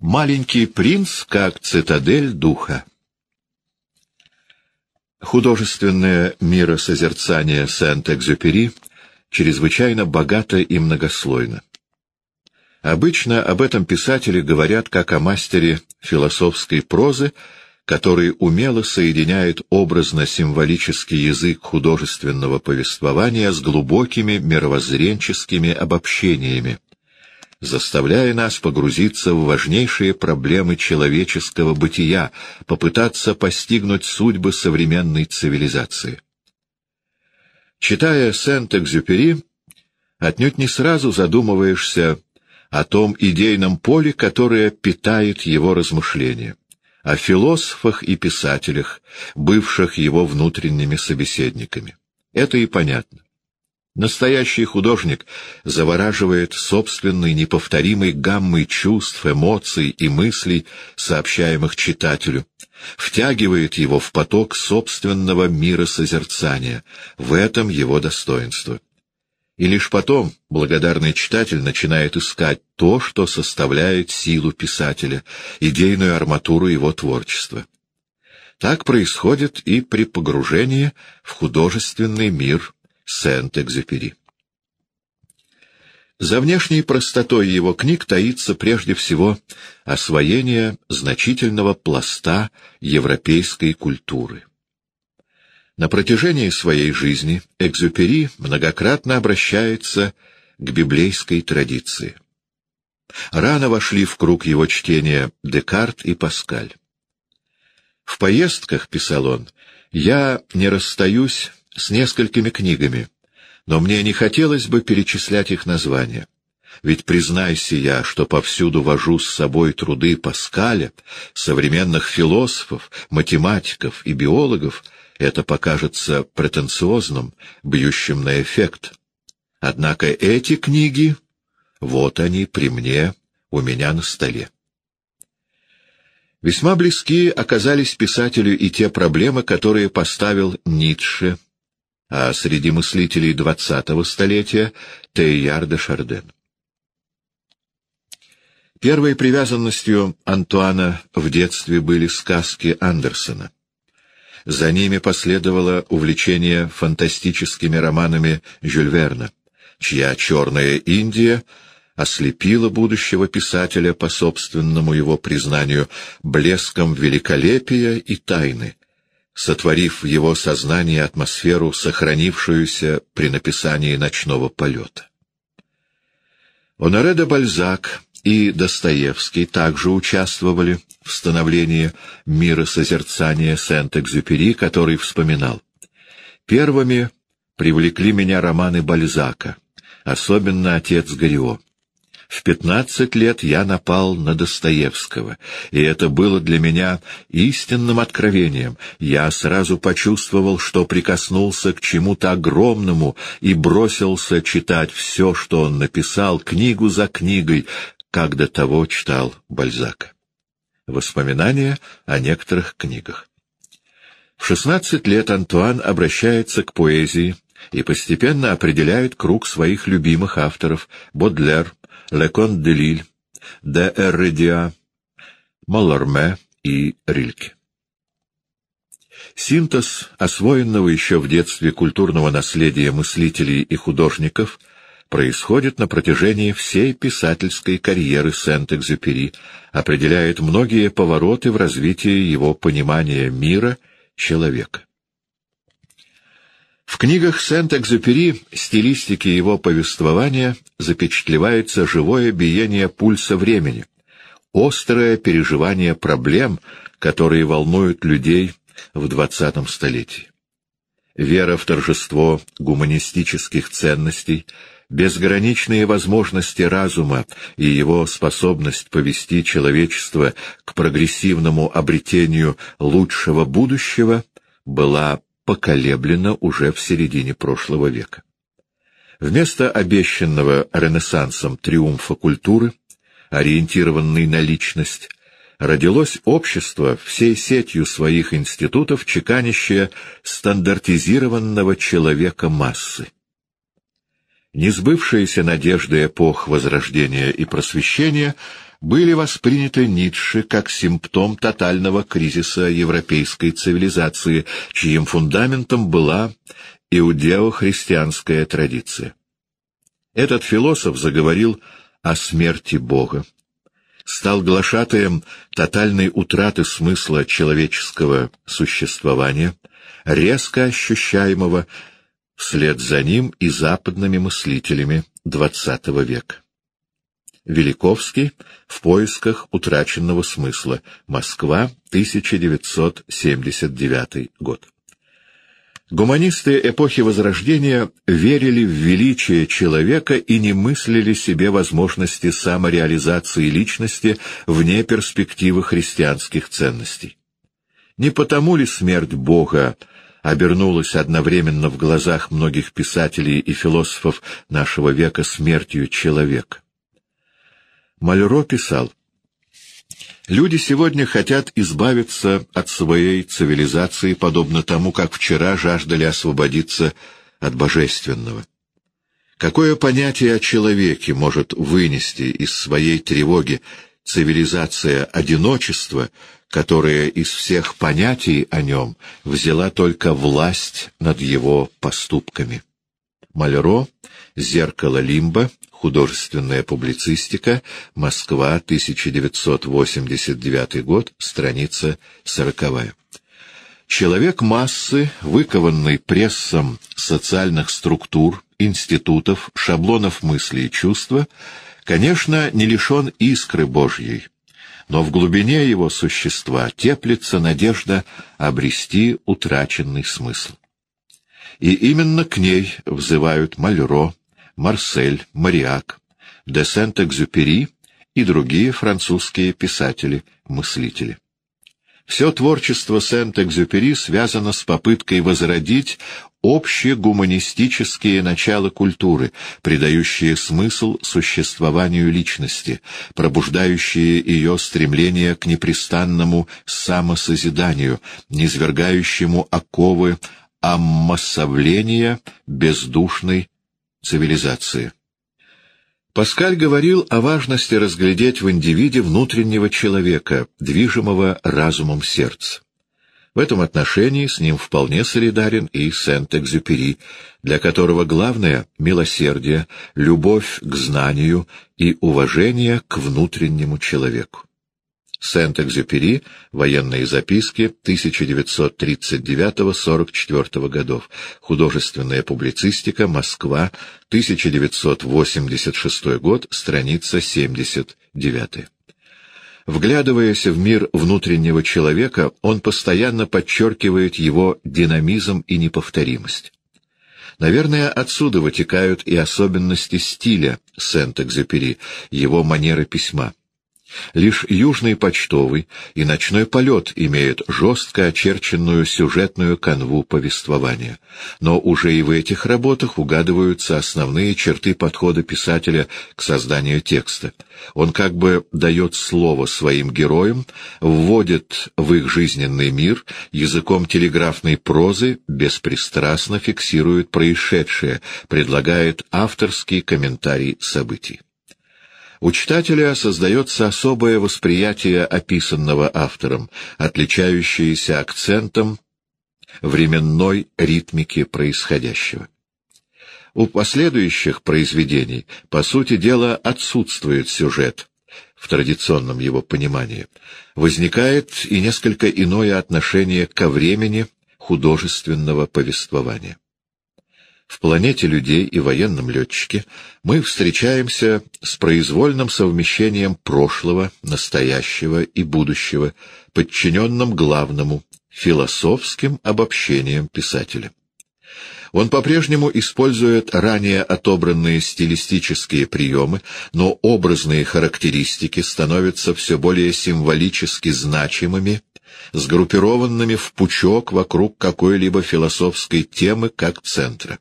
Маленький принц как цитадель духа. Художественное миросозерцание Сент-Экзюпери чрезвычайно богато и многослойно. Обычно об этом писателе говорят как о мастере философской прозы, который умело соединяет образно-символический язык художественного повествования с глубокими мировоззренческими обобщениями, заставляя нас погрузиться в важнейшие проблемы человеческого бытия, попытаться постигнуть судьбы современной цивилизации. Читая Сент-Экзюпери, отнюдь не сразу задумываешься о том идейном поле, которое питает его размышления, о философах и писателях, бывших его внутренними собеседниками. Это и понятно. Настоящий художник завораживает собственной неповторимой гаммой чувств, эмоций и мыслей, сообщаемых читателю, втягивает его в поток собственного мира созерцания. В этом его достоинство. И лишь потом благодарный читатель начинает искать то, что составляет силу писателя, идейную арматуру его творчества. Так происходит и при погружении в художественный мир Сент-Экзюпери. За внешней простотой его книг таится прежде всего освоение значительного пласта европейской культуры. На протяжении своей жизни Экзюпери многократно обращается к библейской традиции. Рано вошли в круг его чтения Декарт и Паскаль. «В поездках, — писал он, — я не расстаюсь с несколькими книгами, но мне не хотелось бы перечислять их названия. Ведь признайся я, что повсюду вожу с собой труды Паскаля, современных философов, математиков и биологов, это покажется претенциозным, бьющим на эффект. Однако эти книги, вот они при мне, у меня на столе. Весьма близки оказались писателю и те проблемы, которые поставил Ницше, а среди мыслителей двадцатого столетия — Тейяр де Шарден. Первой привязанностью Антуана в детстве были сказки Андерсона. За ними последовало увлечение фантастическими романами Жюль Верна, чья «Черная Индия» ослепила будущего писателя по собственному его признанию блеском великолепия и тайны, сотворив в его сознании атмосферу, сохранившуюся при написании «Ночного полета». Оноре де Бальзак и Достоевский также участвовали в становлении мира созерцания Сент-Экзюпери, который вспоминал. Первыми привлекли меня романы Бальзака, особенно «Отец Горио». В пятнадцать лет я напал на Достоевского, и это было для меня истинным откровением. Я сразу почувствовал, что прикоснулся к чему-то огромному и бросился читать все, что он написал, книгу за книгой, как до того читал Бальзака. Воспоминания о некоторых книгах. В шестнадцать лет Антуан обращается к поэзии и постепенно определяет круг своих любимых авторов — Бодлер, Лекон де Лиль, де Эрредиа, Маларме и Рильке. Синтез освоенного еще в детстве культурного наследия мыслителей и художников происходит на протяжении всей писательской карьеры Сент-Экзюпери, определяет многие повороты в развитии его понимания мира, человека. В книгах Сент-Экзюпери стилистики его повествования запечатлевается живое биение пульса времени, острое переживание проблем, которые волнуют людей в двадцатом столетии. Вера в торжество гуманистических ценностей, безграничные возможности разума и его способность повести человечество к прогрессивному обретению лучшего будущего была поколеблено уже в середине прошлого века. Вместо обещанного Ренессансом триумфа культуры, ориентированной на личность, родилось общество всей сетью своих институтов, чеканящее стандартизированного человека массы. Несбывшиеся надежды эпох Возрождения и Просвещения были восприняты Ницше как симптом тотального кризиса европейской цивилизации, чьим фундаментом была иудео-христианская традиция. Этот философ заговорил о смерти Бога, стал глашатаем тотальной утраты смысла человеческого существования, резко ощущаемого вслед за ним и западными мыслителями XX века. Великовский в поисках утраченного смысла. Москва, 1979 год. Гуманисты эпохи Возрождения верили в величие человека и не мыслили себе возможности самореализации личности вне перспективы христианских ценностей. Не потому ли смерть Бога обернулась одновременно в глазах многих писателей и философов нашего века смертью человека? Мальро писал, Люди сегодня хотят избавиться от своей цивилизации, подобно тому, как вчера жаждали освободиться от божественного. Какое понятие о человеке может вынести из своей тревоги цивилизация одиночества, которая из всех понятий о нем взяла только власть над его поступками? Мальро «Зеркало Лимба», Художественная публицистика, Москва, 1989 год, страница сороковая. Человек массы, выкованный прессом социальных структур, институтов, шаблонов мысли и чувства, конечно, не лишен искры Божьей, но в глубине его существа теплится надежда обрести утраченный смысл. И именно к ней взывают Мальро, Марсель, Мариак, де Сент-Экзюпери и другие французские писатели-мыслители. Все творчество Сент-Экзюпери связано с попыткой возродить общегуманистические начала культуры, придающие смысл существованию личности, пробуждающие ее стремление к непрестанному самосозиданию, низвергающему оковы омассовления бездушной цивилизации. Паскаль говорил о важности разглядеть в индивиде внутреннего человека, движимого разумом сердца. В этом отношении с ним вполне солидарен и Сент-Экзюпери, для которого главное — милосердие, любовь к знанию и уважение к внутреннему человеку. Сент-Экзюпери, военные записки 1939-44 годов, художественная публицистика, Москва, 1986 год, страница 79. Вглядываясь в мир внутреннего человека, он постоянно подчеркивает его динамизм и неповторимость. Наверное, отсюда вытекают и особенности стиля Сент-Экзюпери, его манеры письма. Лишь южный почтовый и ночной полет имеют жестко очерченную сюжетную канву повествования. Но уже и в этих работах угадываются основные черты подхода писателя к созданию текста. Он как бы дает слово своим героям, вводит в их жизненный мир, языком телеграфной прозы беспристрастно фиксирует происшедшее, предлагает авторский комментарий событий. У читателя создается особое восприятие описанного автором, отличающееся акцентом временной ритмики происходящего. У последующих произведений, по сути дела, отсутствует сюжет в традиционном его понимании. Возникает и несколько иное отношение ко времени художественного повествования. В «Планете людей» и «Военном летчике» мы встречаемся с произвольным совмещением прошлого, настоящего и будущего, подчиненным главному, философским обобщением писателя. Он по-прежнему использует ранее отобранные стилистические приемы, но образные характеристики становятся все более символически значимыми сгруппированными в пучок вокруг какой-либо философской темы как центра.